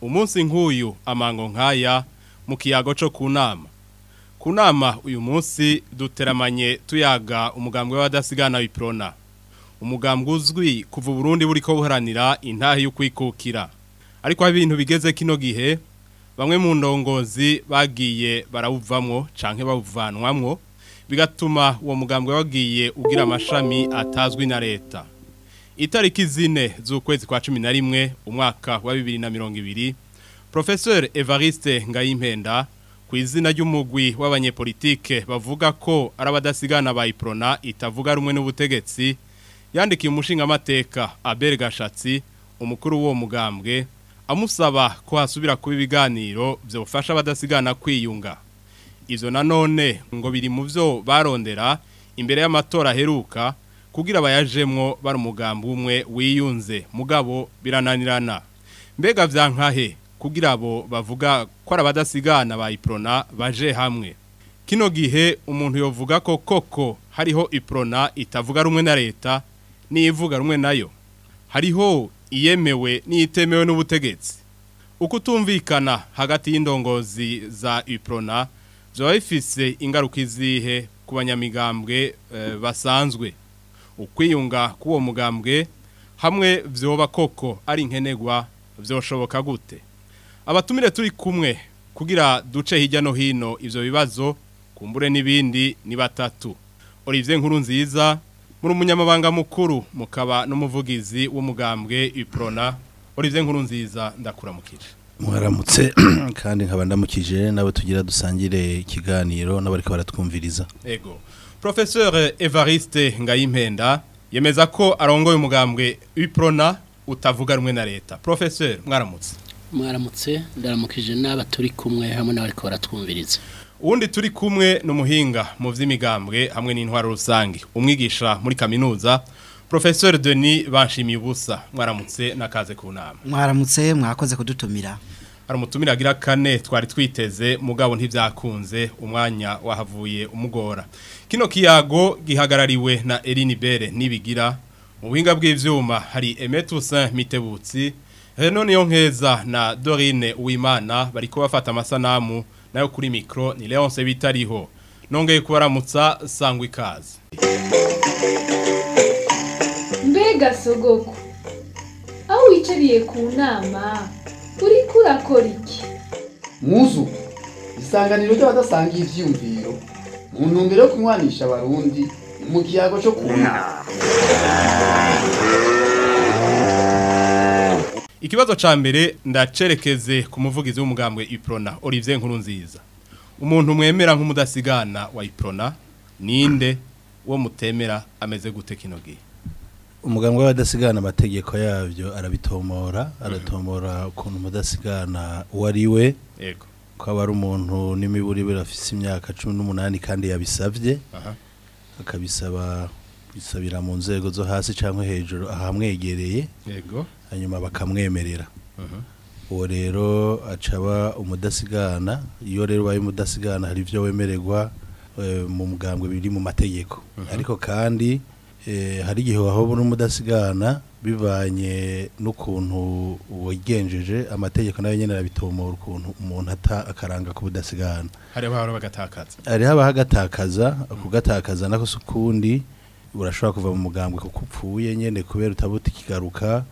umunsi nk'uyu amango nk'aya mu kiyago cyo ku nama ku nama uyu munsi duteramanye tuyaga umugambwe w'abadasigana w'iprona umugambwe uzwi kuva Burundi buri ko buharanira intahe y'ukwikukira ariko aho ibintu bigeze kino gihe bamwe mu ndongozi bagiye barawuvamwo canke bawuvanwamwo bigatuma uwo mugambwe wagiye ugira amashami atazwi na leta itariki zine z'ukwezi kwa cumi na rimwe umwaka wa bibiri na mirongo ibiri Professeur Evariste Ngayimpenda ku izina ry'umugwi w'abanyepolitike bavuga ko ari abadasigana bayiprona itavuga rumwe n'ubutegetsi yandikiye umushingamateka Abel Gashatsi umukuru w'uwo mugambwe amusaba ko hasubira kuba ibiganiro byofasha abadasigana kwiyunga izo nanone ngo biri mu byo barondera imbere y'amatora aheruka kugira abayajemwo bari umugambi umwe wiyunze mugabo birananirana mbega byankahe kugira abo bavuga ko ari ba iprona baje hamwe kino gihe umuntu yovuga ko koko hariho iprona itavuga rumwe na leta n'ivuga rumwe nayo hariho iyemewe n'itemewe n'ubutegetsi ukutumvikana hagati y'indongozi za iprona byaba bifise ingaruka izihe ku banyamigambwe eh, basanzwe ukwiyunga k'uwo mugambwe hamwe byoba koko ari nkenegwa byoshoboka gute abatumire turi kumwe kugira duce hirya no hino ibyo bibazo kumbure n'ibindi ni batatu olivier nkuru nziza muri umunyamabanga mukuru mukaba n'umuvugizi w'umugambwe iprona olivier nkuru nziza ndakuramukije mwaramutse kandi nkaba ndamukije n'abo tugira dusangire ikiganiro n'abariko baratwumviriza yego professeur evariste ngayimpenda yemeza ko arongoye umugambwe iprona utavuga rumwe na leta professeur mwaramutse mwaramutse ndaramukije n'aba turi kumwe hamwe n'abariko baratwumviriza uwundi turi kumwe ni mu by'imigambwe hamwe n'intwaro rusange umwigisha muri kaminuza porofesori Denis bashimiye ubusa mwaramutse n'akaze ku nama mwaramutse mwakoze kudutumira hari umutumira agira kane twari twiteze mugabo ntibyakunze umwanya wahavuye umugora kino kiyago gihagarariwe na erini bere n'ibigira mu buhinga bw'ibyuma hari emetusa mitebutsi Eh, none yo nkeza na dorine uwimana bariko bafata amasanamu nayo kuri micro ni leonce bitariho nongeye kubaramutsa sangwa ikaze mbega sogoko aho wicariye ku nama uri kurakora iki muzu isanganiro ry'abadasangiye ibyiyumviro mu ntumbero yo kunywanisha abarundi mu kiyago cyo kunywa ikibazo cya mbere ndacerekeze ku muvugizi w'umugambwe iprona Olivier Nkurunziza umuntu mwemera nk'umudasigana wa iprona ninde wo mutemera ameze gute kino gihe umuganga w'abadasigana amategeko yabyo arabitomora mhm. aratomora ukuntu umudasigana uwo ari we ari umuntu n'imiburi we afite imyaka cumi n'umunani kandi yabisabye akabisaba bisabira mu nzego zo hasi cyangwa hejuru ahamwegereye yego hanyuma bakamwemerera uh-huh. uwo rero acaba umudasigana iyo rero ubaye umudasigana hari ibyo wemererwa eh, mu mugambwe biri mu mategeko uh-huh. ariko kandi eh, hari igihe wahaba n'umudasigana bivanye n'ukuntu wagenjeje amategeko nayo nyine arabitomora ukuntu umuntu akaranga ku budasigana hariho abaho agatakaza kugatakaza nako si ukundi urashobora kuva mu mugambwe kuko upfuye nyine kubera utabuta ikigaruka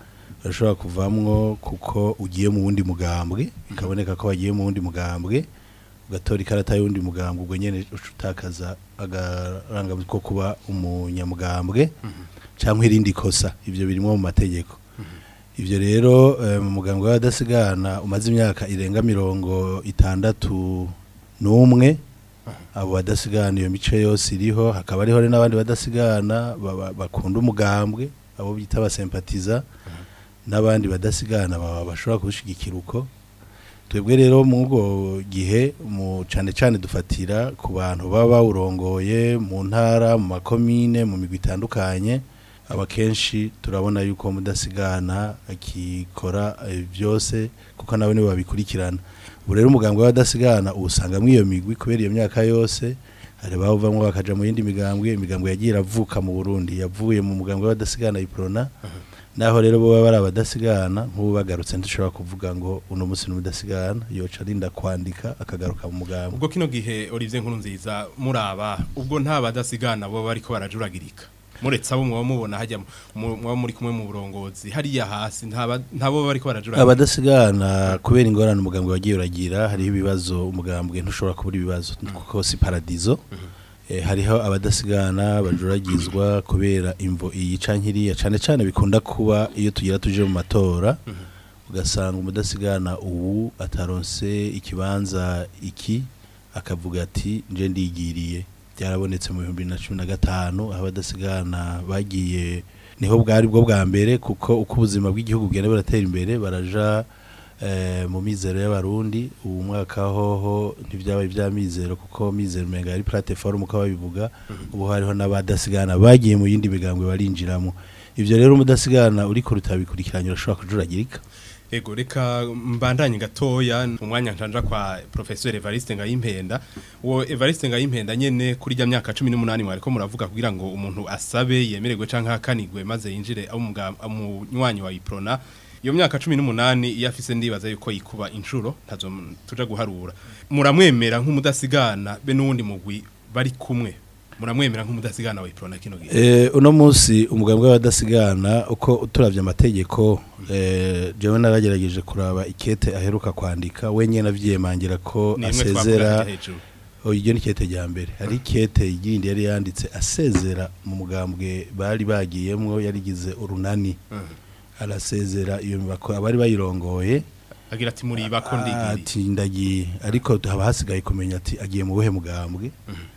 urashobora kuvamwo kuko ugiye mu wundi mugambwe ikaboneka ko wagiye mu wundi mugambwe ugatora ikarata y'undi mugambwe ubwo nyine utakaza agarangamuzi ko kuba umunyamugambwe mhm. cyangwa irindi kosa ibyo birimo mu mategeko mhm. ibyo rero eh, muganga w'abadasigana umaze imyaka irenga mirongo itandatu n'umwe mhm. abo badasigana iyo mico yose iriho hakaba hariho n'abandi badasigana bakunda umugambwe abo bita abasempatiza n'abandi badasigana baba bashobora kubishyigikira uko twebwe rero ubwo gihe mu cyane cyane dufatira ku bantu baba urongoye mu ntara mu makomine mu migwi itandukanye abakenshi turabona yuko mudasigana akikora eh, byose kuko nawe nibo babikurikirana ubu rero umugambwe w'abadasigana usanga muri iyo migwi kubera iyo myaka yose hari bavamo bakajya mu yindi migambwe imigambwe yagiye iravuka mu burundi yavuye mu mugambwe w'abadasigana yiporona naho rero bo bari abadasigana nk'ubu bagarutse ntushobora kuvuga ngo uno munsi n'udasigana yoca arinda kwandika akagaruka mu mugambi ubwo kino gihe Olivier nkuru nziza muraba ubwo nta badasigana bo bariko barajuragirika muretse abo muba mubona hajya muba muri kumwe mu burongozi hariya hasi ntabo bariko barajuragirika abadasigana kubera ingorane umugambi wagiye uragira hariho ibibazo umugambi ntushobora kubura ibibazo kuko si paradizo mm -hmm. Eh, hariho abadasigana bajuragizwa kubera imvo iyica nkiriya cyane cyane bikunda kuba iyo tugira tuje mu matora mhm. ugasanga umudasigana ubu ataronse ikibanza iki akavuga ati nje ndigiriye byarabonetse mu bihumbi na cumi na gatanu aho abadasigana bagiye niho bwari bwo bwa mbere kuko uko ubuzima bw'igihugu bugenda buratera imbere baraja Eh, mu mizero y'abarundi ubu mwaka hoho ntibyabaye bya mizero kuko mizero umenga ari platiforumu uko babivuga mhm. ubu hariho n'abadasigana bagiye mu yindi migambwe barinjiramo ibyo rero umudasigana uri kurutabikurikiranye urashobora kujuragirika ego reka mbandanye gatoya umwanya ntanja kwa professeur Evariste Ngayimpenda uwo Evariste Ngayimpenda nyene kuri ya myaka 18 mwariko muravuga kugira ngo umuntu asabe yemererwe canke hakanigwe maze yinjire aho mu nywanyi wa Iprona iyo myaka cumi n'umunani iyo ndibaza yuko yikuba inshuro ntazo tuja guharura muramwemera nk'umudasigana be n'uwundi mugwi bari kumwe muramwemera nk'umudasigana wa iprona kino gihe eh uno munsi umugambwe wadasigana uko uturavye amategeko eh jewe naragerageje kuraba ikete aheruka kwandika wenye navyiyemangira ko asezera oyo oh, ni kete ya mbere hari kete yindi yari yanditse asezera mu mugambwe bari bagiyemwo yarigize urunani uh mm. -huh. arasezera iyo mibako abari bayirongoye agira ati muri bakondigiye ah, ati ndagiye ariko haba hasigaye kumenya ati agiye mu buhe mugambwe mhm.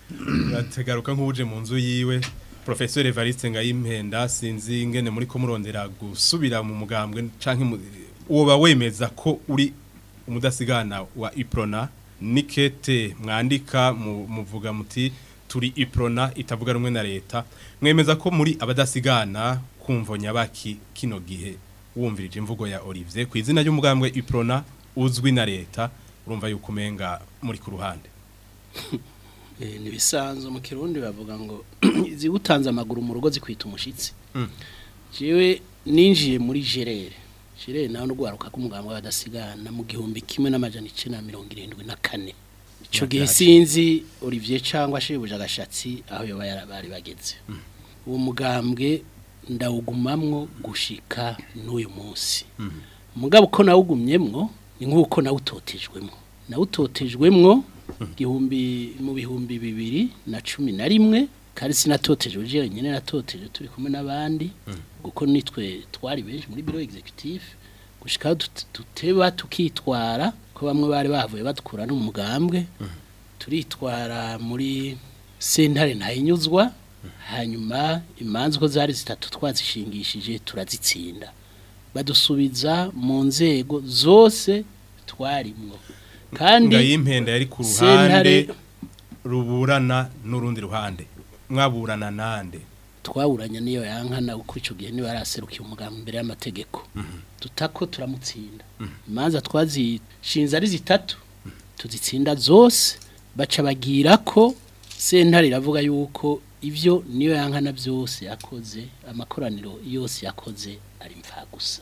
uragaruka nk'uje mu nzu yiwe porofesori evariste ngayimpenda sinzi ingene muri kumurondera gusubira mu mugambwe cyangwa uba wemeza ko uri umudasigana wa iprona nikete mwandika muvuga muti turi iprona itavuga rumwe na leta mwemeza ko muri abadasigana kumvo nyabaki kino gihe wumvirije imvugo ya Olivier ku izina ry'umugambwe Iprona uzwi na leta urumva yukumenga muri ku ruhande eh, ni ntibisanzwe mu kirundi bavuga ngo ziwutanze amaguru mu rugo zikwita umushyitsi yewe mm. ninjiye muri gerere gerere nawe n'urwaruka k'umuganga w'abadasigana mu gihumbi kimwe n'amajana na mirongo irindwi na kane gihe sinzi Olivier cyangwa shebuja agashatsi aho bari bageze mm. uwo mugambwe ndawugumamwo gushika n'uyu munsi mhm. mugabo uko nawugumyemwo ni nk'uko nawutotejwemwo nawutotejwemwo mhm. igihumbi mu bihumbi bibiri na cumi na rimwe kandi sinatoteje uje nyine natoteje turi kumwe n'abandi mhm. kuko nitwe twari benshi muri biro executive gushika duteba tukitwara ko bamwe bari bavuye badukura n’umugambwe mu turitwara muri sentare ntayinyuzwa hanyuma imanza uko zari zitatu twazishingishije turazitsinda badusubiza mu nzego zose twarimwo kandi y'impenda yari ku ruhande ruburana n'urundi ruhande mwaburana nande twaburanye n'iyo yankana uko icyo gihe niba yaraserukiye umugambi imbere y'amategeko mhm. tutako turamutsinda mhm. imanza twazishinze ari zitatu mhm. tuzitsinda zose baca bagira ko sentare iravuga yuko ibyo niyo yankana byose yakoze amakoraniro yose yakoze ari gusa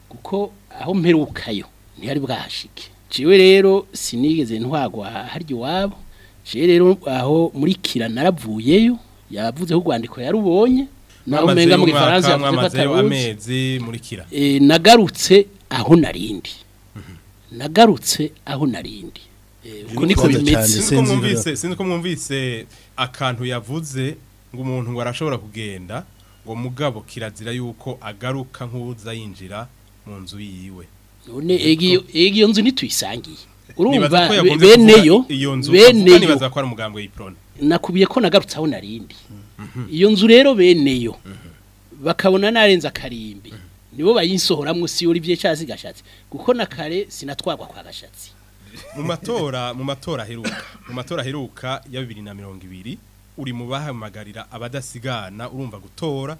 kuko aho mperukayo ntihari bwahashike jewe rero sinigeze ntwagwa harya iwabo jewe rero aho muri kira naravuyeyo yavuzeho urwandiko yarubonye naho umenga mu gifaransa yavuze ko ataruzi eh, nagarutse aho narindi nagarutse aho narindi eh, uko niko bimeze sinzi ko mwumvise akantu yavuze ngo umuntu ngo arashobora kugenda ngo mugabo kirazira yuko agaruka nk'uza yinjira mu nzu yiwe none iyo nzu ntituyisangiye urumva beneyo beneyo nibaza ko ari umugambi w'iprone nakubiye ko nagarutse aho narindi mhm. iyo nzu rero beneyo mhm. bakabona narenza akarimbi mhm. nibo bayinsohoramo si uri by'icyatsi gashatsi kuko na kare sinatwarwa kwa gashatsi mu matora mu matora aheruka mu matora aheruka ya bibiri na mirongo ibiri uri mu abadasigana urumva gutora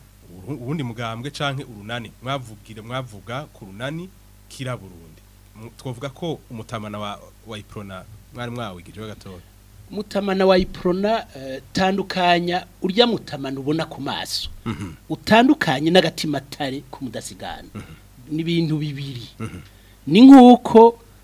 ubundi mugambwe canke urunani mwavugire mwavuga ku runani kira Burundi twavuga ko umutamana wa wa Iprona mwari mwawigije gatora mutamana wa Iprona eh, tandukanya urya mutamana ubona ku maso mhm. utandukanye n'agatima tare ku mudasigana mhm. ni ibintu bibiri mhm. ni nk'uko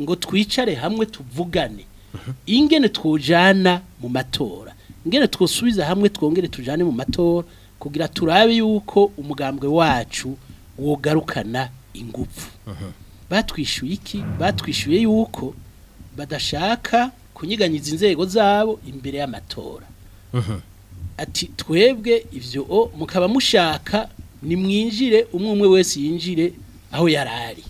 ngo twicare hamwe tuvugane mhm. ingene twujana mu matora ingene twusubiza hamwe twongere tujane mu matora kugira turabe yuko umugambwe wacu wogarukana ingufu batwishyuye iki batwishyuye yuko badashaka kunyiganyiza inzego zabo imbere y'amatora ati twebwe ibyo mukaba mushaka nimwinjire umwe umwe wese yinjire aho yari ari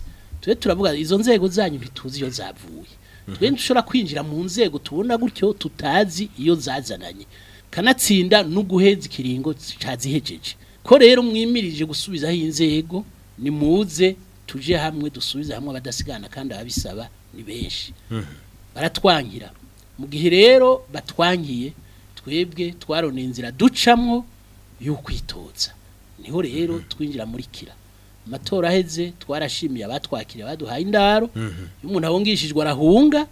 turavuga izo nzego zanyu ntituzi iyo zavuye twe dushobora kwinjira mu nzego tubona gutyo tutazi iyo zazananye kanatsinda no guheza ikiringo cazihejeje ko rero mwimirije gusubizaho inzego nimuze tuje hamwe dusubize hamwe badasigana kandi ababisaba ni benshi mhm. baratwangira mu gihe rero batwangiye twebwe twarone inzira ducamwo y'ukwitotsa niho rero mhm. twinjira muri kira amatora aheze twarashimiye abatwakiriye baduhaye indaro mhm. iyo umuntu abungishijwe arahunga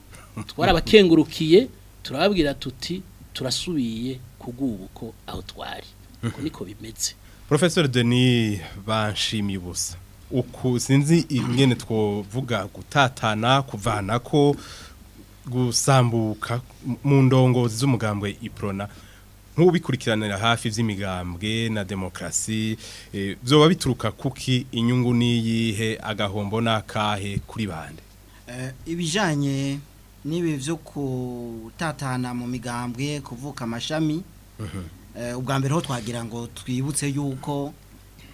twarabakengurukiye turababwira tuti turasubiye kugubuko aho twari uko niko bimeze porofesori denis banshimiye ubusa uku sinzi ingene twovuga gutatana kuvana ko gusambuka mu ndongo z'umugambwe iprona nk'ubikurikiranira hafi by'imigambwe na demokrasi byoba eh, bituruka kuki inyungu n'iyihe agahombo n'akahe kuri bande eh, ibijanye n'ibi byo gutatana mu migambwe kuvuka amashami eh, ubwa mbere ho twagira ngo twibutse yuko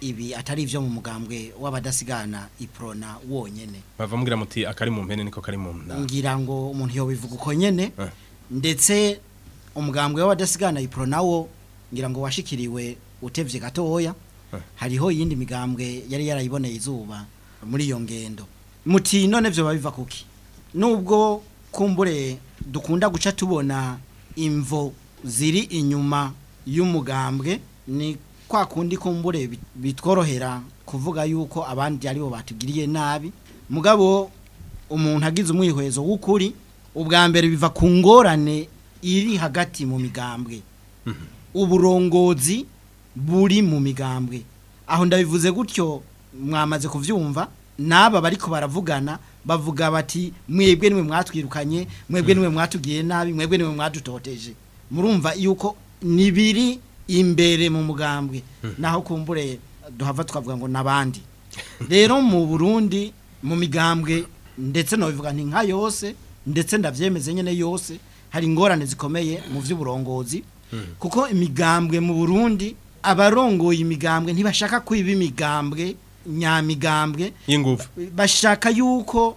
ibi atari ibyo mu mugambwe w'abadasigana iprona wonyine bava mubwira muti akari mu mpene niko kari mu nda ngira ngo umuntu yobivuga uko nyene eh. ndetse umugambwe w'abadasigana iprona wo ngira ngo washikiriwe utevye gatoya eh. hariho yindi migambwe yari yarayiboneye izuba muri iyo ngendo muti none byo babiva kuki nubwo kumbure dukunda guca tubona imvo ziri inyuma y'umugambwe ni kwa kundi kumbure bitworohera kuvuga yuko abandi aribo batugiriye nabi mugabo umuntu agize umwihwezo w'ukuri ubwa mbere biva ku ngorane iri hagati mu migambwe mhm. uburongozi buri mu migambwe aho ndabivuze gutyo mwamaze kubyumva n'aba bari baravugana bavuga bati mwebwe niwe mwatwirukanye mwebwe mhm. niwe mwatugiye nabi mwebwe niwe mwadutoteje murumva yuko nibiri imbere mu mugambwe hmm. naho kumbure duhava twavuga ngo n'abandi rero mu burundi mu migambwe ndetse nabivuga ni nka yose ndetse ndabyemeze nyine yose hari ingorane zikomeye mu by'uburongozi hmm. kuko imigambwe mu burundi abarongoye imigambwe ntibashaka kwiba imigambwe nyamigambwe y'ingufu bashaka yuko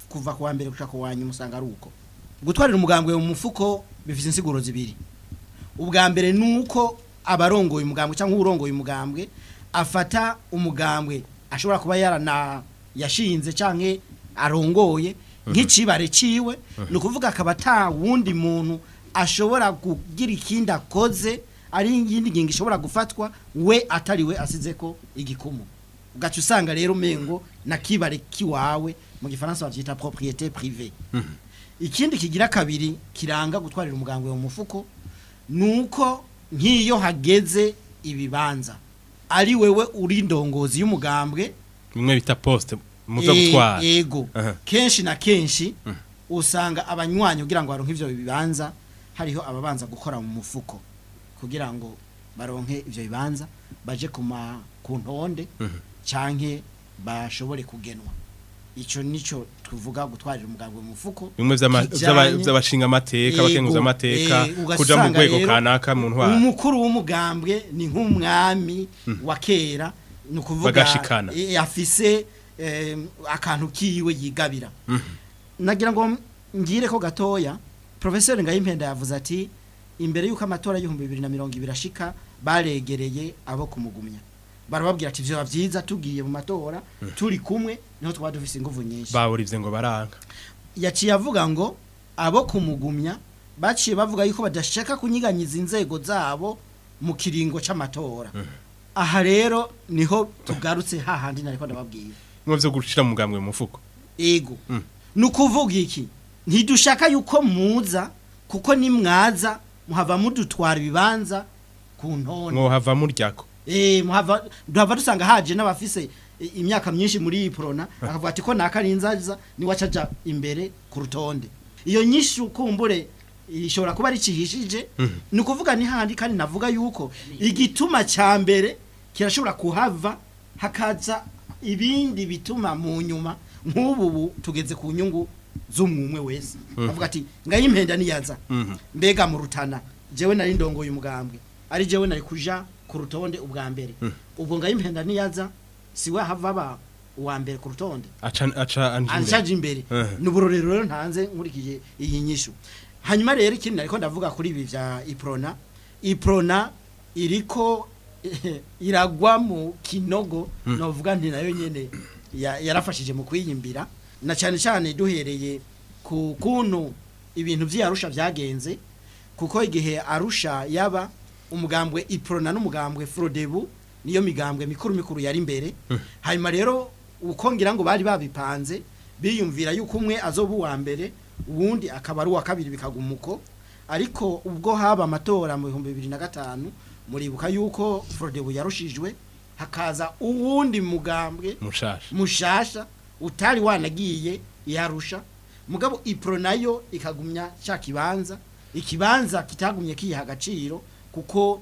kuva ku wa mbere gushaka ku wa nyuma ari uko gutwarira umugambwe mu mufuko bifite insiguro zibiri ubwa mbere ni uko abarongoye umugambwe cyangwa urongoye umugambwe afata umugambwe ashobora kuba yarana yashinze cyangwa arongoye mhm. nk'ikibare cyiwe mhm. ni ukuvuga akaba ata wundi muntu ashobora kugira ikindi akoze ari iyindi ngingo ishobora gufatwa we atari we asize ko igikumu ugaca usanga rero umengo na kibare kiwawe mu gifaransa babyita propriété privée mhm. ikindi kigira kabiri kiranga gutwarira umugambwe mu mufuko Nuko nk'iyo hageze ibibanza ari wewe uri indongozi y'umugambwe bimwe bita posite muza yego e, kenshi na kenshi mm. usanga abanywanyi kugira ngo baronke ibyo bibanza hariho ababanza gukora mu mufuko kugira ngo baronke ibyo bibanza baje ku ntonde mhm. cyangwa bashobore kugenwa icyo nicyo tuvuga gutwarira umuganga mu mufuko bimwe by'abashinga amateka abakenguza amateka eh, kuja mu rwego kanaka mu ntwara umukuru w'umugambwe ni nk'umwami hmm. wa kera ni ukuvuga eh, eh, akantu kiwe yigabira hmm. nagira ngo ngire ko gatoya professeur Ngayimpenda yavuze ati imbere yuko amatora y'ibihumbi bibiri na mirongo ibiri ashika baregereye abo kumugumya barababwira ati byo byiza tugiye mu matora hmm. turi kumwe niho twaba dufite ingufu nyinshi baburivye ngo baranga yaciye avuga ngo abo kumugumya baciye bavuga yuko badashaka kunyiganyiza inzego zabo mu kiringo cy'amatora hmm. aha rero niho tugarutse hahandi nariko ndababwira muvyo gushira mugambwe mu mufuko ego hmm. nukuvuga iki ntidushaka yuko muza kuko ni nimwaza muhava mudutwara ibibanza ku ntone mwohava muryako Eh, duhava dusanga haje n'abafise imyaka myinshi muri iyi porona eh. akavuga ati ko nakarinzaza niwe acaja imbere ku rutonde iyo nyinshi ukumbure ishobora kuba ari mm-hmm. ni ukuvuga ni handi kandi navuga yuko igituma cya mbere kirashobora kuhava hakaza ibindi bituma mu nyuma nk'ubu tugeze ku nyungu z'umwumwe wese mm-hmm. avuga ati ngaho impenda niyaza mm-hmm. mbega mu rutana jewe nari ndongoye umugambwe ari jewe nari kuja ku rutonde ubwa mbere hmm. ubwo ngayimpenda niyaza si we hava uwa mbere ku rutonde aca imbere ni uburorero rero ntanze nkurikije iyi nyishyu hanyuma rero ikindi ariko ndavuga kuri ibi bya iprona iprona iriko iragwa mu kinogo hmm. navuga nti nayo nyine yarafashije mu kwiyimbira na cyane cyane duhereye ku kuntu ibintu by'arusha byagenze kuko igihe arusha yaba umugambwe iprona n'umugambwe frodebu niyo migambwe mikuru mikuru yari imbere eh. hanyuma rero uko ngo bari babipanze biyumvira yuko umwe azoba uwa mbere ubundi akaba ari uwa kabiri bikagumuko ariko ubwo haba amatora mu bihumbi bibiri na gatanu muribuka yuko forodebu yarushijwe hakaza uwundi mugambwe mushasha utari wanagiye yarusha mugabo ipro nayo ikagumya cya kibanza ikibanza kitagumye kiyiha agaciro kuko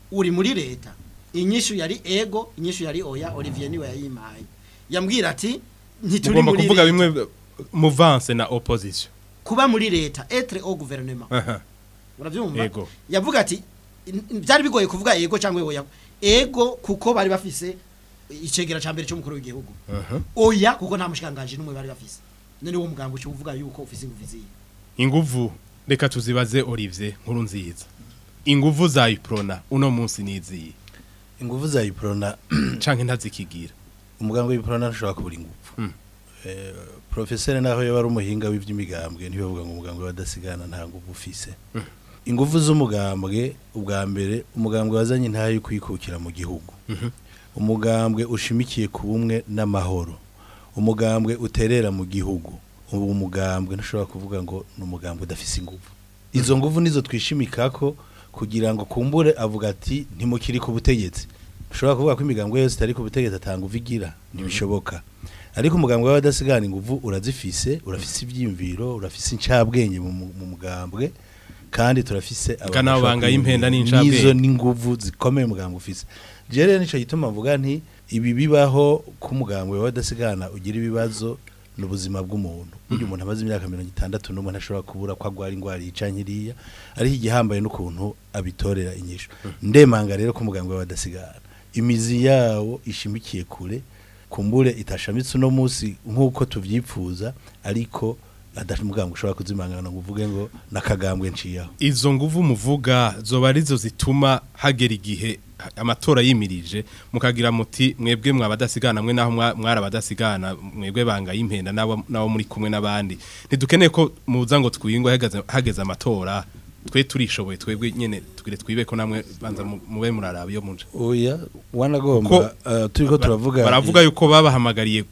uri muri leta inyishu yari ego inyishu yari oya Olivier niwe yayimaye yambwira ati ntituri muri kuvuga bimwe muvance na opposition kuba muri leta etre au gouvernement uravyumva yavuga ati byari bigoye kuvuga ego cyangwa oya ego kuko bari bafise icegera cyambere cyo mukuru w'igihugu oya kuko nta mushikanganje numwe bari bafise none wo mugambo cyo yuko ufise inguvu inguvu reka tuzibaze Olivier nkuru nziza inguvu za Iprona uno munsi niziye ingufu za iprona canke ntazikigira umuganga w'iprona ntushobora kubura ingufu hmm. eh, professeur naho yaba ari umuhinga w'ivy'imigambwe ntibavuga ngo umugambwe wadasigana nta nguvu ufise hmm. ingufu z'umugambwe ubwa mbere umugambwe wazanye ntayo kwikukira mu gihugu mhm. umugambwe ushimikiye ku bumwe n'amahoro umugambwe uterera mu gihugu ubu umugambwe ntushobora kuvuga ngo ni umugambwe udafise ingufu izo hmm. nguvu nizo twishimikako kugira ngo kumbure avuga ati ntimukiri ku butegetsi ushobora kuvuga ko imigambwe yose itari ku butegetsi atanga uvigira ntibishoboka ariko umugambwe w'abadasigana inguvu urazifise urafise ibyiyumviro urafise incabwenge mu mugambwe kandi turafise abanabanga y'impenda n'incabwenge nizo n'inguvu zikomeye umugambwe ufise je rero gituma mvuga nti ibi bibaho ku mugambwe w'abadasigana ugira ibibazo ni ubuzima bw'umuntu iyo mm-hmm. umuntu amaze imyaka mirongo itandatu n'umwe ntashobora kubura ko agwara indwara yica nk'iriya ariko igihambaye n'ukuntu abitorera inyishu mm-hmm. ndemanga rero ko muganga we badasigara imizi yawo ishimikiye kure kumbure itashamitse uno munsi nk'uko tubyipfuza ariko muganga ushobora kuzimangana ngo uvuge ngo nakagambwe nciyaho izo nguvu muvuga zoba arizo zituma hagera igihe amatora yimirije mukagira muti mwebwe mwabadasigana mwe naho mwaraabadasigana mwebwe banga impenda nabo muri kumwe n'abandi ntidukeneye ko muza ngo twiyingwe hageze amatora twe turishoboye twebwe nyine tugire twibe ko namwe banza mube muraraba iyo munje oya wanagomba eh, turiko turavuga baravuga yuko babahamagariye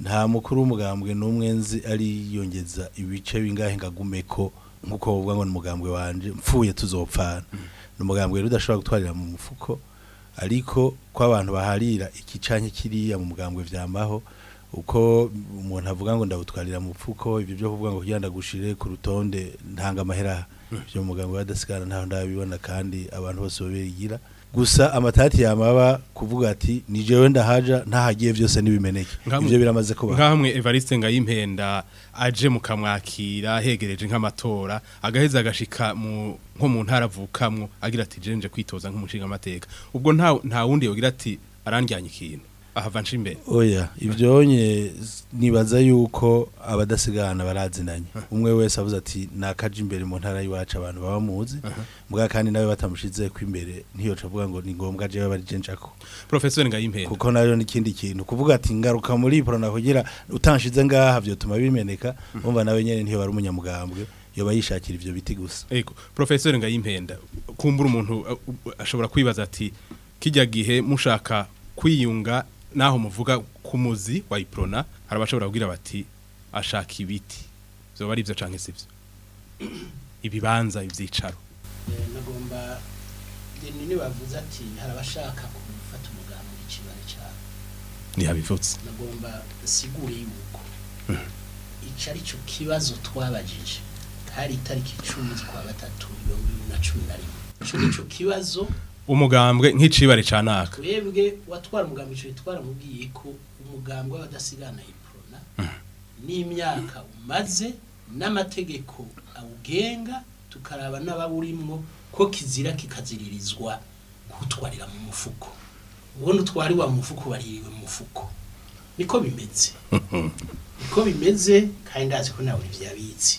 nta mukuru w'umugambwe n'umwe nzi ariyongeza ibice bingahe ngagumeko nkuko bavuga ngo umugambwe wanje mpfuye tuzopfana mm. ni umugambi rero udashobora gutwarira mu mufuko ariko ko abantu baharira ikicanye kiriya mu mugambwe vyambaho uko umuntu avuga ngo ndabutwarira mu pfuko ibyo byo kuvuga ngo kugenda gushire ku rutonde ntanga amahera byo mugambwe badasigara ntaho ndabibona kandi abantu bose babigira gusa amatati yamaba kuvuga ati ni jewe ndahaja ntahagiye byose nibimeneye ibyo biramaze kuba nkamwe Evariste ngayimpenda aje mukamwakira hegereje nk'amatora agaheza agashika mu nko mu ntara agira ati je kwitoza nk'umushinga amateka ubwo nta nta wundi yogira ati arandyanya ikintu ahava nshi oya ibyonye nibaza yuko abadasigana barazinanye umwe wese avuze ati nakaje imbere mu ntara y'iwacu abantu baba muzi mbwa kandi nawe batamushize ku imbere ntiyoca avuga ngo ni ngombwa jewe bari jenjako professeur ngayimpera kuko nayo n'ikindi kintu kuvuga ati ngaruka muri pro nakugira utanshize ngaha byotuma bimeneka umva nawe nyene ntiyo bari umunyamugambwe yoba yishakira ivyo biti gusa ego professeur ngayimpenda kumbura umuntu uh, uh, ashobora kwibaza ati kijya gihe mushaka kwiyunga naho muvuga kumuzi wayiprona hari abashobora kugira bati ashaka ibiti byo ari byo canke sivyo ibibanza ivyicaro eh, nagomba deni ni bavuze ati hari abashaka kumufata ikibare cyabo ni habivutse nagomba sigure yuko hmm. ico ari cyo kibazo twabajije hari itariki 10 kwa gatatu 2011 cyo kibazo umugambwe nk'icibare ca naka watwara umugambwe ico twaramubwiye ko umugambwe w'abadasigana iprona hmm. n'imyaka umaze n'amategeko awugenga tukaraba n'abawurimwo ko kizira kikaziririzwa kutwarira mu mufuko ubona utwari wa mufuko bariwe mu mufuko niko bimeze niko bimeze kandi ndazi ko nawe byabitse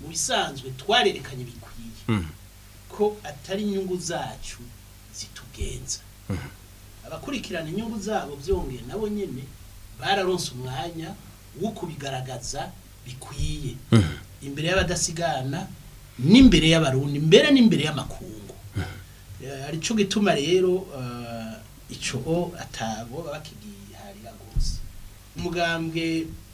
mu bisanzwe twarerekanye bikwiye mm. ko atari inyungu zacu zitugenza mm-hmm. abakurikirana inyungu zabo byongeye nabo nyine bararonse umwanya wo kubigaragaza bikwiye mm-hmm. imbere y'abadasigana n'imbere y'abarundi mbere n'imbere y'amakungu mm-hmm. eh, aricyo gituma rero eh, icyo atabo bakigiharira rwose umugambwe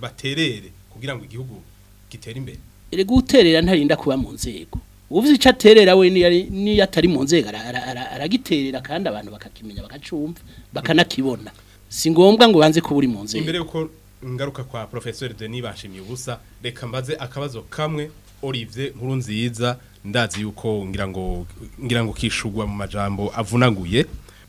baterere kugira ngo igihugu gitere imbere erega uterera ntarinda kuba mu nzego uvuze icyo aterera we ni atari mu nzego aragiterera kandi abantu bakakimenya bakacumva bakanakibona si ngombwa ngo banze kuba uri mu nzego imbere yuko ingaruka kwa Professeur Denis Bashimye ubusa reka mbaze akabazo kamwe Olivier nziza ndazi yuko ngira ngo ngira ngo kishugwa mu majambo avunaguye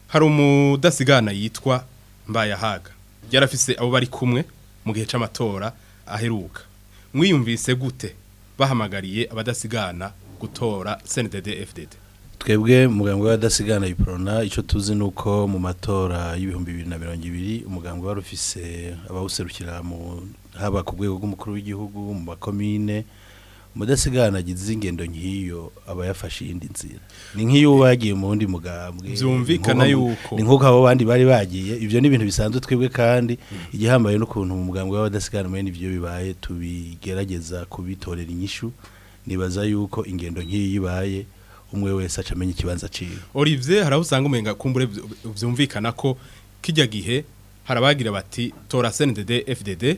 hari umudasigana yitwa Mbayahaga yarafise abo bari kumwe mu gihe cy’amatora aheruka mwiyumvise gute bahamagariye abadasigana gutora CNDD FDD twebwe umugambwe w'abadasigana yiporona icyo tuzi ni uko mu matora y'ibihumbi bibiri na mirongo ibiri umugambwe wari ufise abawuserukira haba ku rwego rw'umukuru w'igihugu mu makomine mudasigana agize ingendo nk'iyo aba yafashe iyindi nzira ni nk'iyo uba yagiye mu wundi mugambwe byumvikana yuko ni nk'uko abo bandi bari bagiye ibyo ni ibintu bisanzwe twebwe kandi igihambaye n'ukuntu mu mugambwe w'abadasigana mwene ibyo bibaye tubigerageza kubitorera inyishu nibaza yuko ingendo nk'iyo ibaye umwe wese acamenya ikibanza ciwe Olivier haraho usanga umenga kumbure byumvikana ko kijya gihe harabagira bati tora CNDD FDD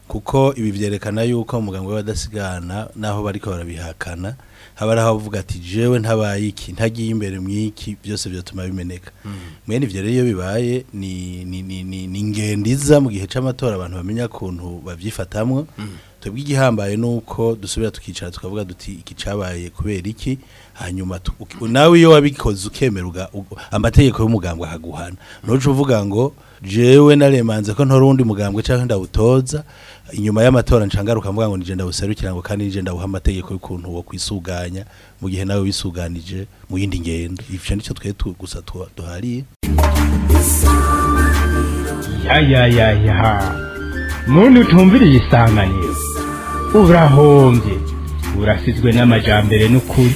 kuko ibi byerekana yuko umuganga w'abadasigana naho bariko barabihakana haba ari ahavuga ati jewe ntabaye iki ntagiye imbere mu iki byose byatuma bimeneka hmm. mwene ivyo rero iyo bibaye ni ni ni ingendo iza mu gihe cy’amatora abantu bamenya kuntu babyifatamo mm. twebwe igihambaye nuko dusubira tukicara tukavuga duti iki cabaye kubera iki hanyuma nawe iyo wabikoze ukemerwa amategeko y'umugambwe akaguhana ntuce uvuga ngo jewe naremanze ko ntora uwundi mugambwe cyangwa ndawutoza inyuma y'amatora nshangaruka mvuga ngo nigenda buserukira ngo kandi nigenda buha amategeko y'ukuntu wo kwisuganya mu gihe nawe wisuganije mu yindi ngendo ivyo nico twe gusa duhariye ya ya ya ya muntu utumviriye isanganiro urahombye urasizwe n'amajyambere n'ukuri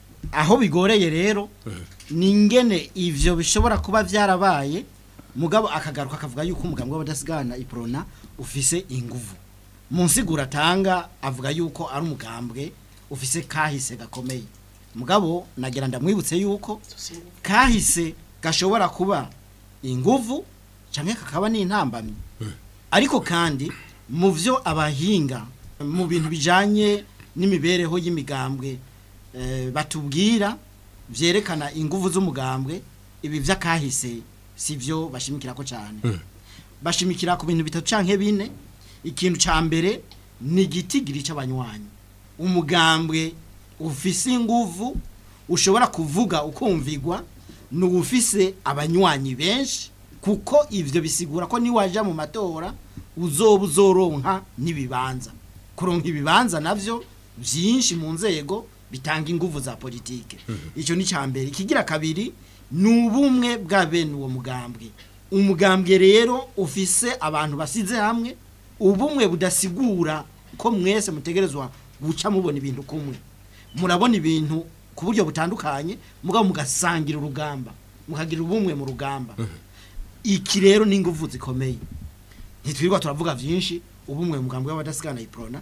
aho bigoreye rero eh. ni ingene ivyo bishobora kuba byarabaye mugabo akagaruka akavuga yuko umuganga w'abadasigana iprona ufise inguvu munsigura atanga avuga yuko ari umugambwe ufise kahise gakomeye mugabo nagira ndamwibutse yuko kahise gashobora kuba inguvu cyangwa kakaba n'intambamyi ariko kandi mu byo abahinga mu bintu bijyanye n'imibereho y'imigambwe eh, batubwira byerekana ingufu z'umugambwe ibi by'akahise si byo bashimikira ko cyane hmm. bashimikira ku bintu bitatu cyangwa bine ikintu cya mbere ni igiti gica umugambwe ufise ingufu ushobora kuvuga ukumvigwa ni uwufise abanywanyi benshi kuko ibyo bisigura ko niwajya mu matora uzoba uzoronka n'ibibanza kuronka ibibanza nabyo byinshi mu nzego bitanga ingufu za politiki mhm. icyo ni cya mbere ikigira kabiri ni ubumwe bwa bene uwo mugambwe umugambwe rero ufise abantu basize hamwe ubumwe budasigura ko mwese mutegerezwa guca mubona ibintu kumwe murabona ibintu ku buryo butandukanye mugabo mugasangira urugamba mukagira ubumwe mu rugamba mhm. iki rero ni ingufu zikomeye ntitwirirwa turavuga byinshi ubumwe mugambwe muganga w'abadasigana iprona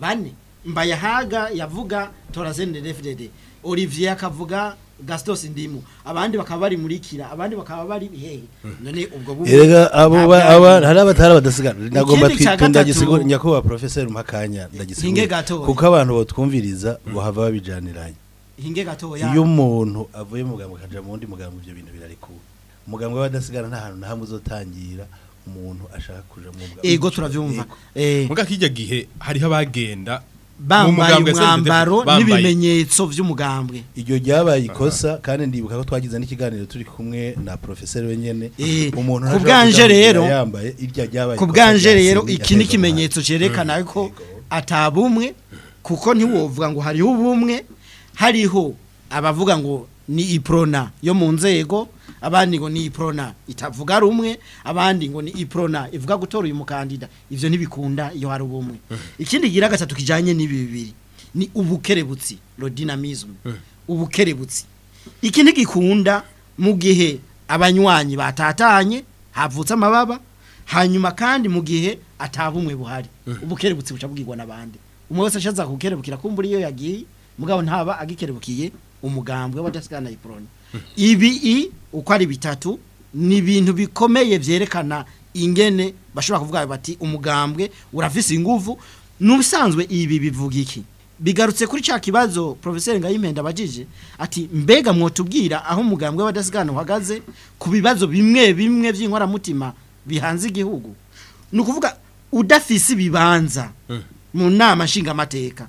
bane mbayahaga yavuga torazene defurede olivier akavuga gastos ndimu abandi bakaba bari murikira abandi bakaba bari hehe hmm. none ubwo bwo hari abatari abadasigana ndagomba twitundagisigo nyakuba professeur makanya ndagisigo kuko abantu botwumviriza bahava babijaniranye hinge iyo umuntu avuye mu mugambwe kaja mu ndi mugambwe ibyo bintu birarikuwe umugambwe w'abadasigana nta hantu na hamwe uzotangira umuntu ashaka kuja mu bwa Ego turavyumva eh muga kijya gihe hariho abagenda bambaye umwambaro n'ibimenyetso by'umugambwe iryo ryabaye ikosa kandi ndibuka ko twagize n'ikiganiro turi kumwe na professeur wenyene eh. umuntu kubwanje rero yambaye irya ryabaye kubwanje rero iki ni kimenyetso cerekana mm. ko atabumwe kuko ntiwovuga ngo hariho ubumwe hariho abavuga ngo ni iprona yo mu nzego abandi ngo ni iprona itavuga rumwe abandi ngo ni iprona ivuga gutora uyu mukandida ivyo ntibikunda iyo hari ubumwe eh. ikindi gira gatatu kijanye n'ibi bibiri ni ubukerebutsi lo rodynamism eh. ubukerebutsi iki ntigikunda mu gihe abanywanyi batatanye havutse amababa hanyuma kandi mu gihe atabumwe buhari eh. ubukerebutsi buca bwigwa nabandi umwe wese ashaza kukerebukira kumbura iyo yagiye mugabo ntaba agikerebukiye umugambwe wa Jessica na Iprone ibi i uko ari bitatu ni ibintu bikomeye byerekana ingene bashobora kuvuga bati umugambwe urafise inguvu n'ubusanzwe ibi bivuga iki bigarutse kuri cya kibazo professeur Ngayimpenda abajije ati mbega mwotubwira aho umugambwe wa uhagaze ku bibazo bimwe bimwe by'inkoramutima bihanze igihugu ni ukuvuga udafise ibibanza hm. mu nama nshingamateka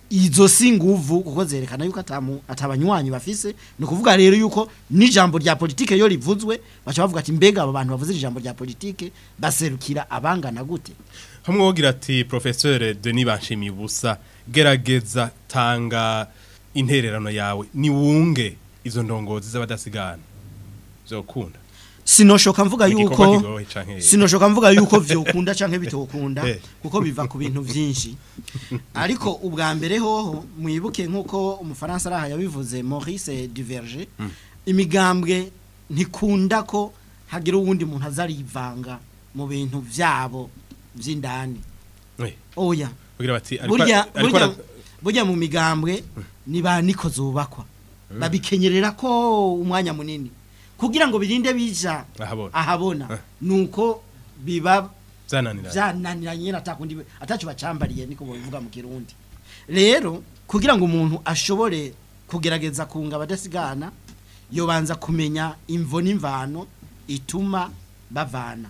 izo si nguvu kuko zerekana yuko atabanywanyi bafise ni ukuvuga rero yuko n'ijambo rya politike iyo rivuzwe baca bavuga ati mbega aba bantu bavuze ijambo rya politiki baserukira abangana gute hamwe wogira ati porofesore denis bashimiye ubusa gerageza tanga intererano yawe niwunge izo ndongozi z'abadasigana zokunda sinoshoka mvuga yuko sinoshoka mvuga yuko vyokunda canke bitokunda eh. kuko biva ku bintu byinshi ariko ubwa mbere hoho mwibuke nkuko umufaransa araha yabivuze Maurice Duverger mm. imigambwe ntikunda ko hagira uwundi muntu azarivanga mu bintu byabo vy'indani eh. oya burya mu migambwe mm. ni ba niko zubakwa mm. babikenyerera ko umwanya munini kugira ngo birinde bija ahabona eh. nuko biba byananiranye atakundi atacu niko bivuga mu kirundi rero kugira ngo umuntu ashobore kugerageza kunga abadasigana yobanza kumenya imvo n'imvano ituma bavana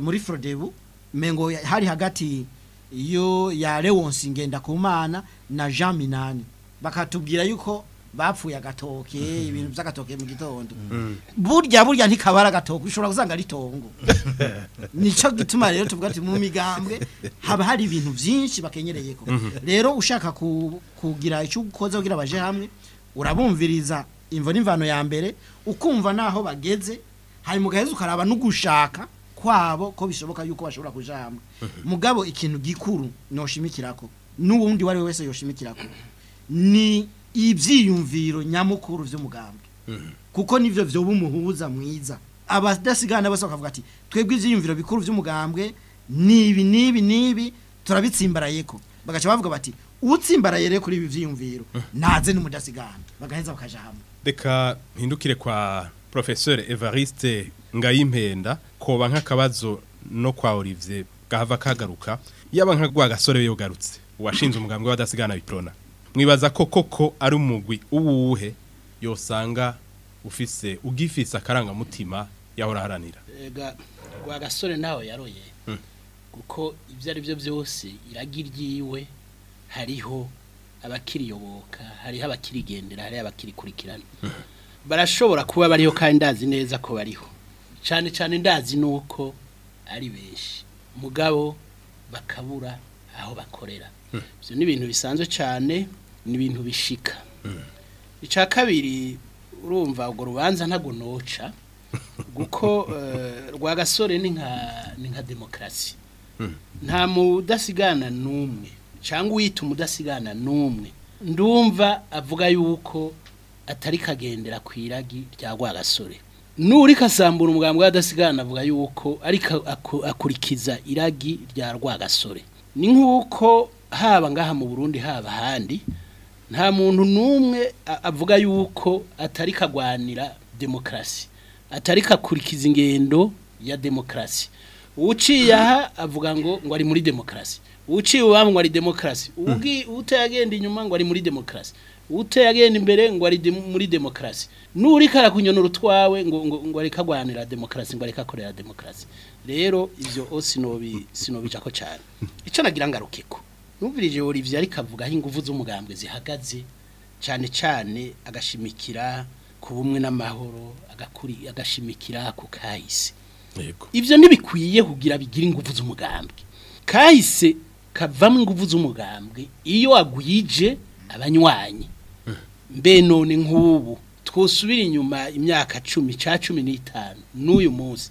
muri forodebu mengo hari hagati iyo ya Lewonsi mana na Jean Minani bakatubwira yuko bapfuye agatoke mhm. ibintu by'agatoke mu gitondo mhm. burya burya ntikabara agatoke ushobora gusanga ari tongo nicyo gituma rero tuvuga ati mu migambwe haba hari ibintu byinshi bakenyereye ko mhm. rero ushaka kugira icyo ukoze kugira baje hamwe urabumviriza imvo n'imvano ya mbere ukumva naho bageze hanyuma ugaheza ukaraba n'ugushaka kwabo ko bishoboka yuko bashobora kuja hamwe mugabo ikintu gikuru noshimikirako n'uwundi wari wese yoshimikirako ni ibyiyumviro nyamukuru by'umugambwe kuko nivyo vyo bumuhuza mwiza abadasigana bose bakavuga ati twebwe ibyiyumviro bikuru by'umugambwe nibi nibi nibi turabitsimbarayeko bagaca bavuga bati utsimbaraye rero kuri ibi byiyumviro naze n'umudasigana bagaheza bakaja hamwe reka mpindukire kwa professeur Evariste Ngayimpenda koba nk'akabazo no kwa Olivier gahava kagaruka yaba nka rwa gasore yogarutse uwashinze umugambwe w'adasigana biprona mwibaza ko koko ari umugwi uwuhe yosanga ufise ugifise akaranga mutima yahora haranira ega rwa gasore nawe yaroye hmm. kuko ibyo ari byo byose iragiryiwe ryiwe hariho abakiriyoboka hariho abakirigendera hariho abakirikurikirana hmm. barashobora kuba bariho kandi ndazi neza ko bariho cyane cyane ndazi nuko ari benshi mugabo bakabura aho bakorera hmm. ibyo ni ibintu bisanzwe cyane ni ibintu bishika hmm. icya kabiri urumva urwo rubanza ntabwo noca kuko eh, rwa gasore ni nka demokarasi hmm. nta mudasigana n'umwe cyangwa uwita umudasigana n'umwe ndumva avuga yuko atari kagendera ku iragi rya rwagasore n'uri kasambura umugambo w'adasigana avuga yuko ari akurikiza iragi rya rwagasore ni nk'uko haba ngaha mu burundi haba ahandi nta muntu n'umwe avuga yuko atari kagwanira demokrasi atari kakurikiza ingendo ya demokrasi uciye aha avuga ngo ngo ari muri demokrasi uciye uwaba ngo ari demokarasi utayagenda inyuma ngo ari muri demokarasi Ute yagenda imbere ngo ari muri demokarasi n'uri karakunyonura utwawe ngo ngo areka agwanira demokarasi ngo areka akorera demokarasi rero ibyo sinobi sinobijako cyane icyo nagira ngarukeko numvirije Olivier ariko avugaho ingufu z'umugambwe zihagaze cyane cyane agashimikira ku bumwe n'amahoro agashimikira ku kahise ibyo nibikwiye kugira bigira ingufu z'umugambwe kahise kavamo ingufu z'umugambwe iyo aguyije abanywanyi. mbe none nk'ubu twusubira inyuma imyaka cumi cya cumi n'itanu n'uyu munsi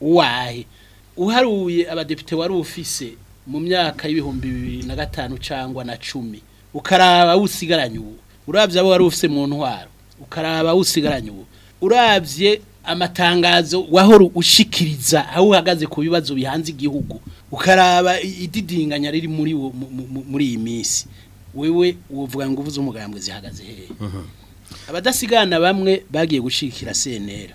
uwahe uharuye abadepite wari ufise mu myaka y'ibihumbi bibiri na gatanu cyangwa na cumi ukaraba usigaranye ubu urabye abo wari ufise mu ntwaro ukaraba usigaranye ubu urabye amatangazo wahora ushikiriza aho uhagaze ku bibazo bihanze igihugu ukaraba ididinganya riri muri muri iyi minsi wewe uvuga ngo uvuze umugambwe zihagaze hehe abadasigana bamwe bagiye gushikira senera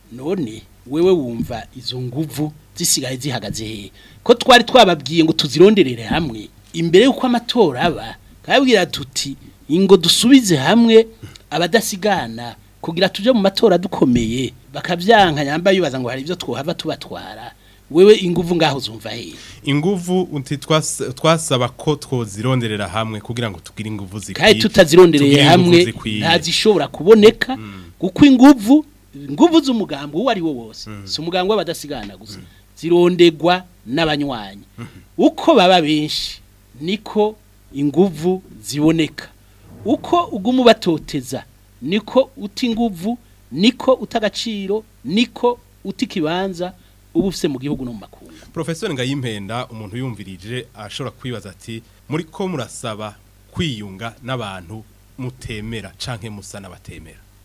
none wewe wumva izo nguvu zisigaye zihagaze hehe ko twari twababwiye ngo tuzironderere hamwe imbere y'uko amatora aba kabwira tuti ingo dusubize hamwe abadasigana kugira tujye mu matora dukomeye bakabyanka yambaye yubaza ngo hari ibyo twuhava tubatwara wewe inguvu ngaho uzumva hehe inguvu twasaba ko twozironderera hamwe kugira ngo tugire inguvu zikwiye kandi tutazirondereye hamwe ntazishobora kuboneka mm. kuko inguvu inguvu z'umugambi uwo ari wo wose mm. si umugambi w'abadasigana gusa mm. zirondegwa n'abanywanyi uko baba benshi niko inguvu ziboneka uko uguma ubatoteza niko uti inguvu niko utagaciro niko uti kibanza uba mu gihugu no mu makungu Ngayimpenda umuntu yumvirije ashobora kwibaza ati muri ko murasaba kwiyunga n'abantu mutemera canke musa n'abatemera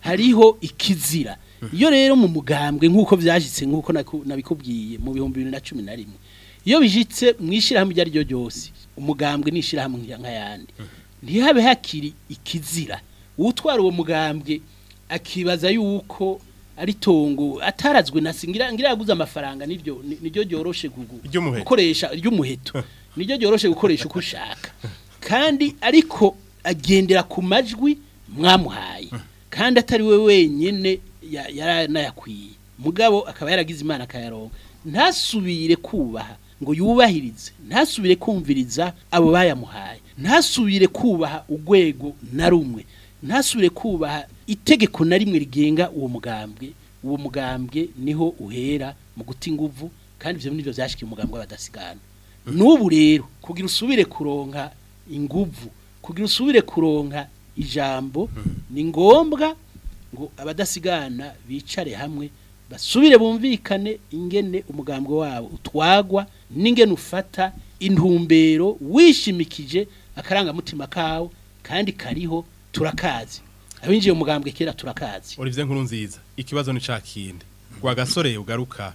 hariho ikizira iyo rero mu mugambwe nk'uko byashyitse nk'uko nabikubwiye mu bihumbi na cumi na rimwe iyo bijitse mu ishyirahamwe iryo ari ryo ryose umugambwe n'ishyirahamwe nk'ayandi ntihabe hakiri ikizira utwara uwo mugambwe akibaza yuko ari tongo atarazwe na singira ngira yaguze amafaranga niryo niryo ryoroshe gukoresha ry'umuheto niryo ryoroshe gukoresha uko ushaka kandi ariko agendera ku majwi mwamuhaye kandi atari we wenyine yaranayakwiye mugabo akaba yaragize imana akayaronka ntasubire kubaha ngo yubahirize ntasubire kumviriza abo bayamuhaye ntasubire kubaha urwego na rumwe ntasubire kubaha itegeko na rimwe rigenga uwo mugambwe uwo mugambwe niho uhera mu guta inguvu kandi ibyo nibyo byashikiye umugambwe abadasigana n'ubu rero kugira usubire kuronka inguvu kugira usubire kuronka ijambo hmm. ni ngombwa ngo abadasigana bicare hamwe basubire bumvikane ingene umugambwe wabo utwagwa n'ingene ufata intumbero wishimikije akarangamutima kawo kandi kariho turakazi abinjiye umugambwe kera turakazi olivier nziza, ikibazo ni cakindi kwa gasore ugaruka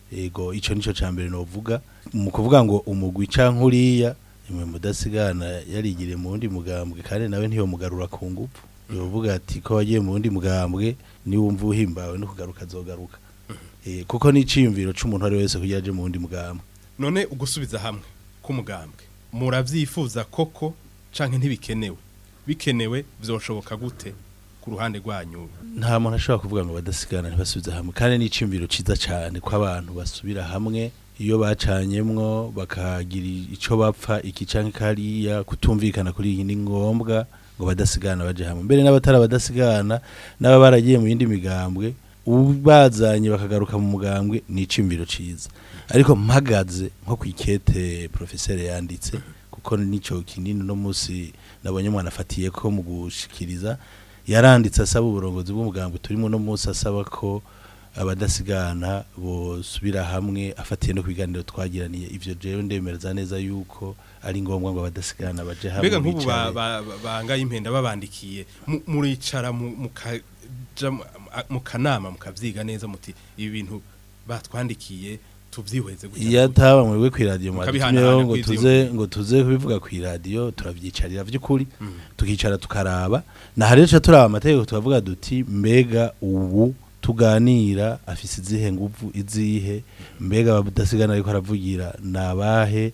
yego icyo nicyo cya mbere navuga mu kuvuga ngo umugwi cyangwa uriya imwe mudasigana yarigiriye mu wundi mugambwe kandi nawe ntiyo mugarura ku ngufu bivuga ati ko wagiye mu wundi mugambwe niwumva uhimbawe no kugaruka azogaruka eh, kuko n'iciyumviro cy'umuntu ari wese kugira aje mu wundi mugambwe none ugusubiza hamwe k'umugambwe murabyifuza koko canke ntibikenewe bikenewe bizoshoboka gute ku ruhande rwanyu nta muntu ashobora kuvuga ngo badasigana ntibasubize hamwe kandi n'iciyumviro ciza cyane ko abantu basubira hamwe iyo bacanyemwo bakagira icyo bapfa iki canke kariya kutumvikana kuri iyi ni ngombwa ngo badasigana baje hamwe mbere n'abatari badasigana n'aba baragiye mu yindi migambwe ubazanye bakagaruka mu mugambwe ni iciyumviro ciza ariko mpagaze nko ku ikete profeseri yanditse kuko n'icyo kinini uno munsi nabonye umuntu afatiye ko mu gushikiriza yaranditse asaba uburongozi bw'umuganga turimo uno munsi asaba ko abadasigana bosubira hamwe afatiye no kubiganiro twagiraniye ibyo jewe ndemereza neza yuko ari ngombwa ngo abadasigana baje hamwe mbega nk'ubu bangaye impenda babandikiye muricara mu kanama mukavyiga neza muti ibi bintu batwandikiye tuvyihweze gutya yataba mwebwe ku radio ngo tuze ngo tuze kubivuga ku radio turavyicarira vy'ukuri mm. tukicara tukaraba na hari rero turaba amategeko tukavuga duti mbega ubu tuganira afise izihe nguvu izihe mbega abadasigana ariko aravugira nabahe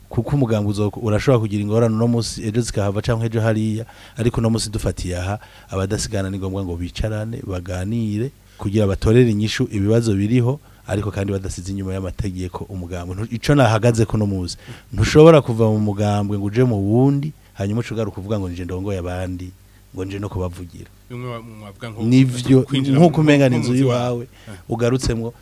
kuko umuganga urashobora kugira ingorane uno munsi ejo zikahava cyangwa ejo hariya ariko uno munsi dufatiye aha abadasigana ni ngombwa ngo bicarane baganire kugira batorere inyishu ibibazo biriho ariko kandi badasize inyuma y'amategeko umugambi icyo nahagaze ko no ntushobora kuva mu mugambwe ngo uje mu wundi hanyuma ucugaruka uvuga ngo nje ndongoye abandi ngo nje no kubavugira nibyo nk'uko umenya inzu y'iwawe eh. ugarutsemo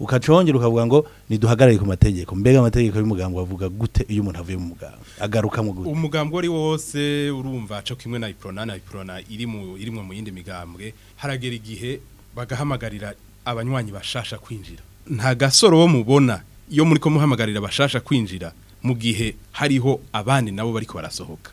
ukacongera ukavuga ngo ntiduhagarare ku mategeko mbega amategeko y'umugambi avuga gute iyo umuntu avuye mu mugambi agarukamo gute umugambi uwo ari wose urumva aca kimwe na iporona na iporona iri mu yindi migambwe haragera igihe bagahamagarira abanywanyi bashasha kwinjira nta gasoro wo mubona iyo muri ko muhamagarira bashasha kwinjira mu gihe hariho abandi nabo bari barasohoka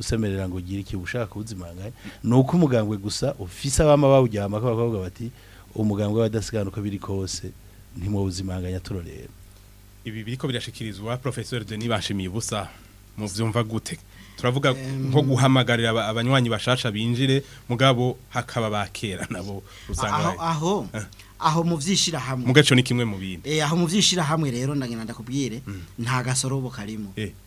usemerera ngo ugire ikintu ushaka kubuze imanganya ni uko umugambwe gusa ufise abama bawujyama ko bakobwa bati umugambwe w'abadasigana uko biri kose ni mu buzimanganya turorera ibi biriko birashikirizwa professeur Denis Bashimiye ubusa mubyumva gute turavuga nko guhamagarira abanywanyi bashasha binjire mugabo hakaba bakera nabo usanga aho eh. aho mu byishira hamwe mugaco ni kimwe mu bindi eh aho mu byishira hamwe rero ndagenda ndakubwire mm. nta gasorobo karimo eh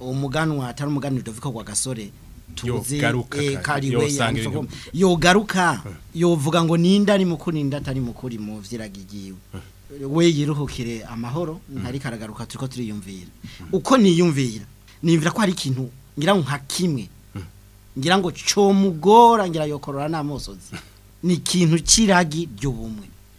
umuganwa atari umuganwa Ludovico kwa gasore tuzi kariwe yogaruka yovuga ngo ninda ari mukuri ninda atari mukuri mu vyiragigiwe eh. we yiruhukire amahoro ntari karagaruka mm. turiko turiyumvira mm. uko niyumvira niyumvira ko hari ikintu ngira ngo nka kimwe mm. ngira ngo comugora ngira yokorora namosozi ni ikintu ciragi ryo bumwe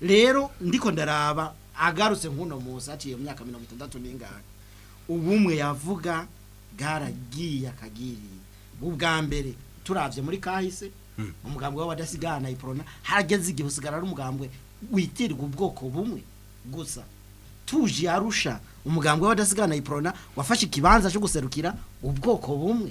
rero ndiko ndaraba agarutse nk'uno munsi haciye mu myaka mirongo itandatu n'ingana ubumwe yavuga bwaragiye akagiriye bwa mbere turabye muri kahise hmm. umugambwe w'abadasigana iporona harageze igihe usigara ari umugambwe witirwa ubwoko bumwe gusa tuje arusha umugambwe w'abadasigana iporona wafashe ikibanza cyo guserukira ubwoko bumwe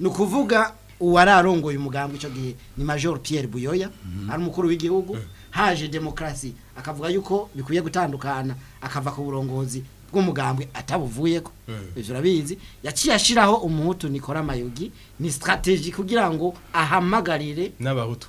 ni ukuvuga uwari arongoye umugambwe icyo gihe ni major Pierre Buyoya ari umukuru w'igihugu haje demokarasi akavuga yuko bikwiye gutandukana akava ku burongozi bw'umugambwe atabuvuyeko hmm. ibyo urabizi yaciye ashyiraho umuhutu nikora amayugi ni sitarateji kugira ngo ahamagarire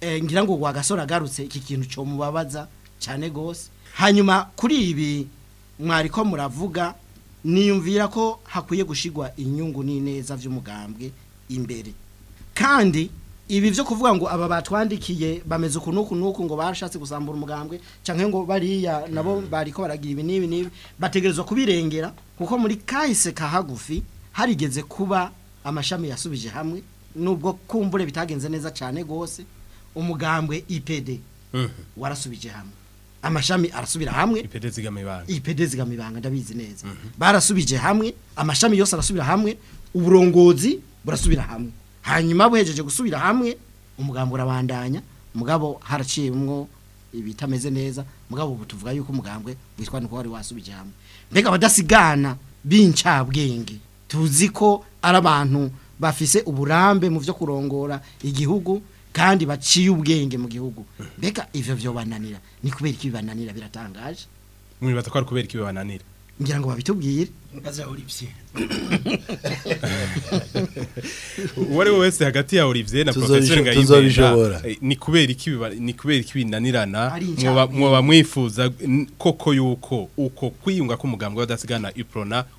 eh, ngira ngo wagasora agarutse iki kintu cyo mubabaza cyane gose hanyuma kuri ibi mwariko muravuga niyumvira ko hakwiye gushigwa inyungu n'ineza by’umugambwe imbere kandi ibi byo kuvuga ngo aba batwandikiye bameze uku n'uku n'uku ngo barashatse gusambura umugambwe cyangwa ngo bariya nabo mm. bariko baragira ibi n'ibi n'ibi bategerezwa kubirengera kuko muri kahise kahagufi harigeze kuba amashami yasubije hamwe nubwo kumbure bitagenze neza cyane rwose umugambwe ipd mhm. warasubije hamwe amashami arasubira hamwe ipd zigama ibanga ndabizi neza mhm. barasubije hamwe amashami yose arasubira hamwe uburongozi burasubira hamwe hanyuma buhejeje gusubira hamwe umugambo urabandanya mugabo haraciyemwo ibitameze neza mugabo ubu tuvuga yuko umugambwe witwa nuko wari wasubije hamwe mbega abadasigana b'incabwenge tuzi ko ari abantu bafise uburambe mu byo kurongora igihugu kandi baciye ubwenge mu gihugu mbega ivyo byo ni kubera iki bibananira biratangaje mwibaza ko ari kubera iki bibananira ngira ngo babitubwire uwo ari we wese hagati ya Olivier na professeur Ngayimba eh, ni kubera iki ni kubera iki binanirana mwoba mwifuza koko yuko uko kwiyunga k'umugambwe w'adasigana iprona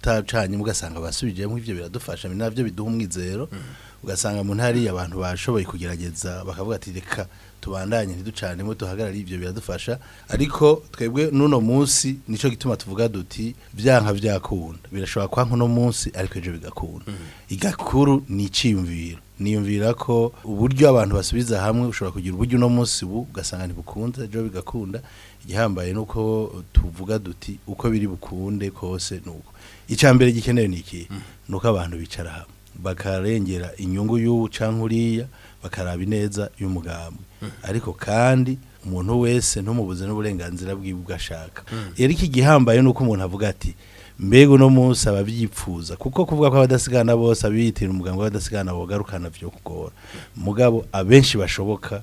utacanye ugasanga basubijemo ibyo biradufasha nabyo biduha umwizero ugasanga mu ntara abantu bashoboye kugerageza bakavuga ati reka tubandanye ntiducanemo duhagarariye ibyo biradufasha ariko twebwe n'uno munsi nicyo gituma tuvuga duti byanka byakunda birashobora kuba nk'uno munsi ariko ejo bigakunda igakuru ni icyiyumviro niyumvira ko uburyo abantu basubiza hamwe ushobora kugira uburyo uno munsi ubu ugasanga ntibukunze ejo bigakunda igihambaye ni uko tuvuga duti uko biri bukunde kose ni uko icya mbere gikenewe ni iki ni uko abantu bicara bakarengera inyungu y'ubu cyangwa uriya bakaraba ineza y'umugambi ariko kandi umuntu wese ntumubuze n'uburenganzira bwiwe ubwo ashaka rero iki gihambaye ni uko umuntu avuga ati mbega uno munsi ababyipfuza kuko kuvuga ko abadasigana bose abiyitira umugambi w'abadasigana bogarukana byo kugora mugabo abenshi bashoboka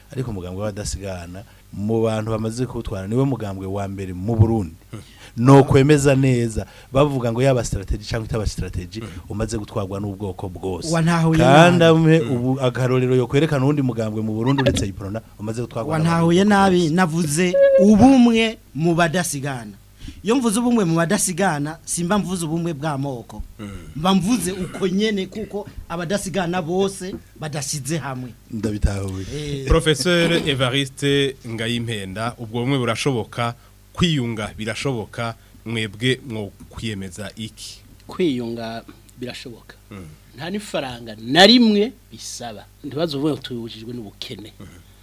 ariko umugambi w'abadasigana mu bantu bamaze kuwutwara niwe mugambwe wa mbere mu burundi ni ukwemeza neza bavuga ngo yaba sitarategi cyangwa itaba sitarategi umaze gutwarwa n'ubwoko bwose kandi amwe ubu akarorero yo kwerekana uwundi mugambwe mu burundi uretse iporona umaze gutwarwa n'ubwoko bwose nabi navuze ubumwe mu badasigana iyo mvuze ubumwe mu badasigana simba mvuze ubumwe bw'amoko hmm. mba mvuze uko nyene kuko abadasigana bose badashyize hamwe ndabitahuye eh. professeur Evariste Ngayimpenda ubwo bumwe burashoboka kwiyunga birashoboka mwebwe mwo kwiyemeza iki kwiyunga birashoboka hmm. nta n'ifaranga na rimwe bisaba ntibaze uvuye tubujijwe n'ubukene hmm.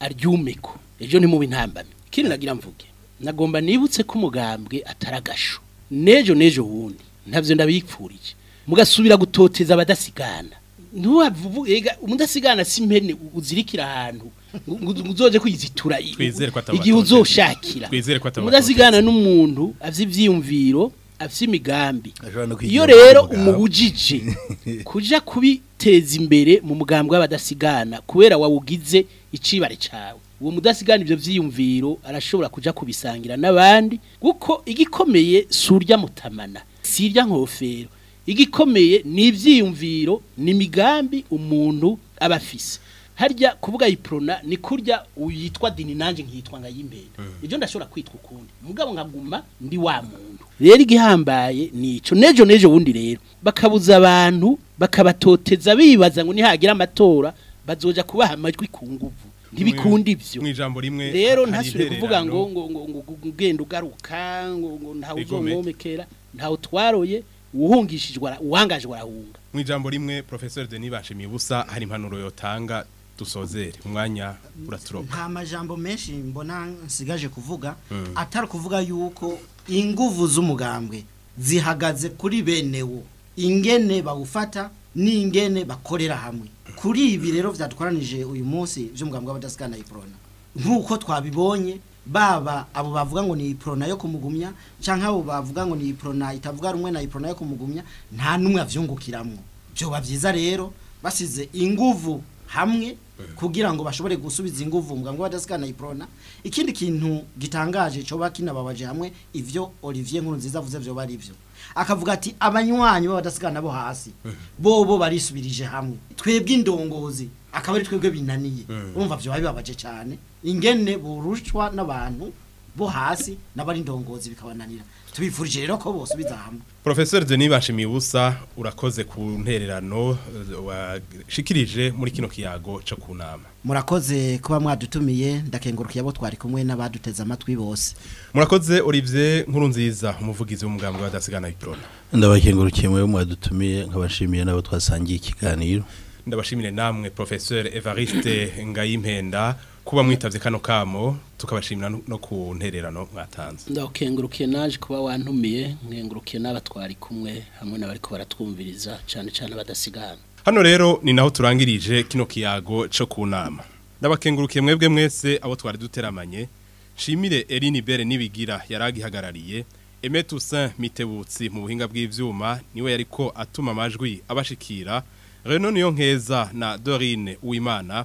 aryumeko ejo ntimubi ntambame ikindi eh. mvuge nagomba nibutse ko umugambwe ataragasho n'ejo n'ejo wundi ntabyo ndabipfuriye mugasubira gutoteza abadasigana ntubavuga umudasigana si mpene uzirikira ahantu uzoje kwizitura igihe uzoshakira umudasigana n'umuntu afite ibyiyumviro afite imigambi iyo rero umubujije kuja kubiteza imbere mu mugambwe w'abadasigana kubera wawugize icibare cyawe uwo mudasigana ibyo byiyumviro arashobora kujya kubisangira n'abandi kuko igikomeye surya mutamana sirya irya nkofero igikomeye ni ibyiyumviro ni imigambi umuntu aba harya kuvuga iprona ni kurya uyitwa dini nanjye nkitwa ngayimbere hmm. ibyo ndashobora kwitwa ukundi mugabo nkaguma ndi wa muntu rero igihambaye nico nejo nejo wundi rero bakabuza abantu bakabatoteza bibaza ngo nihagira amatora bazoja kubaha amajwi ku nguvu ntibikunda ibyo rero ntasubire kuvuga ngo ngo ngo ugaruka ngo ntawe uzomwomekera ntawe utwaroye uwuhungishijwe uwangaje warahunga mu ijambo rimwe professeur Denis Bashimiye ubusa hari impanuro yotanga dusozere umwanya uraturoka nta majambo menshi mbona nsigaje kuvuga hmm. atari kuvuga yuko inguvu z'umugambwe zihagaze kuri benewo ingene bawufata n'ingene bakorera hamwe kuri ibi rero byatwaranije uyu munsi by'umugambwe na iprona nk'uko twabibonye baba abo bavuga ngo ni iprona yo kumugumya cyangwa abo bavuga ngo ni iprona itavuga rumwe na iprona yo kumugumya nta n'umwe abyungukiramo byoba byiza rero basize inguvu hamwe kugira ngo bashobore gusubiza inguvu ngo badazikana iprona ikindi kintu gitangaje coba kinababaje hamwe ivyo Olivier nkuru nziza avuze byo bari byo akavuga ati abanywanyi b'abadasigana bo hasi eh. bobo barisubirije hamwe twebwe indongozi akaba ari twebwe binaniye eh. urumva byo bibabaje cyane ingene burushwa n'abantu bo hasi n'abari indongozi bikabananira tubifurije rero ko bose bizahama Professor Denis Bashimibusa urakoze ku ntererano washikirije muri kino kiyago cyo kunama murakoze kuba mwadutumiye ndakenguruka abo twari kumwe n'abaduteze amatwi bose murakoze Olivier nkuru nziza umuvugizi w'umugambi wa dasigana iprona ndabakengurukiye mwe mwadutumiye nkabashimiye nabo twasangiye ikiganiro ndabashimire namwe professeur Evariste Ngayimpenda kuba mwitabye kano kamo tukabashimira no ku ntererano mwatanze ndakengurukiye naje kuba wantumiye nkengurukiye n'abatwari kumwe hamwe n'abari ko baratwumviriza cyane cyane badasigana hano rero ni naho turangirije kino kiyago cyo ku nama ndabakengurukiye mwebwe mwese abo twari duteramanye shimire Eline Bere nibigira yaragihagarariye Aimé Toussaint Mitebutsi mu buhinga bw'ivyuma niwe yariko atuma amajwi abashikira Renaud Niyonkeza na Dorine Uwimana